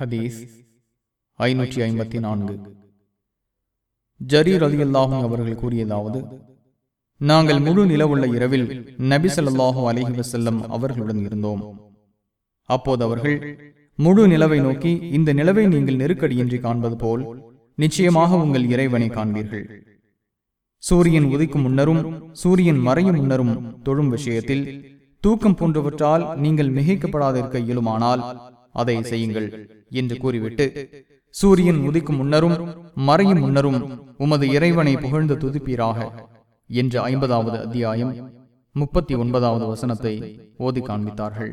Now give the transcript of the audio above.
ஹதீஸ் ஐநூற்றி ஐம்பத்தி நான்கு. ஜரீர் அலியல்லாஹும் அவர்கள் கூறியதாவது நாங்கள் முழு நிலவுள்ள இரவில் நபி ஸல்லல்லாஹு வசல்லம் அவர்களுடன் இருந்தோம். அப்போது அவர்கள் முழு நிலவை நோக்கி இந்த நிலவை நீங்கள் நெருக்கடியின்றி காண்பது போல் நிச்சயமாக உங்கள் இறைவனை காண்பீர்கள். சூரியன் உதிக்கும் முன்னரும் சூரியன் மறையும் முன்னரும் தொழும் விஷயத்தில் தூக்கம் போன்றவற்றால் நீங்கள் மிகைக்கப்படாதிருக்க இயலுமானால் அதை செய்யுங்கள் என்று கூறிவிட்டு சூரியன் உதிக்கும் முன்னரும் மறையும் முன்னரும் உமது இறைவனை புகழ்ந்து துதிப்பீராக என்ற ஐம்பதாவது அத்தியாயம் முப்பத்தி ஒன்பதாவது வசனத்தை ஓதி காண்பித்தார்கள்.